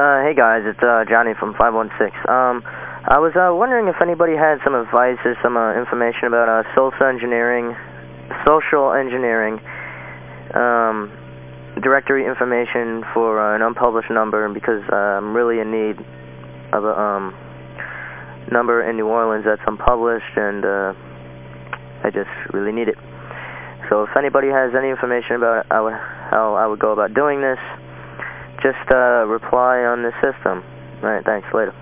Uh, hey guys, it's uh, Johnny from 516. Um, I was uh, wondering if anybody had some advice or some uh, information about uh, social engineering, social engineering, um, directory information for uh, an unpublished number because uh, I'm really in need of a um, number in New Orleans that's unpublished and uh, I just really need it. So if anybody has any information about how I would go about doing this, just uh, reply on the system. All right, thanks. Later.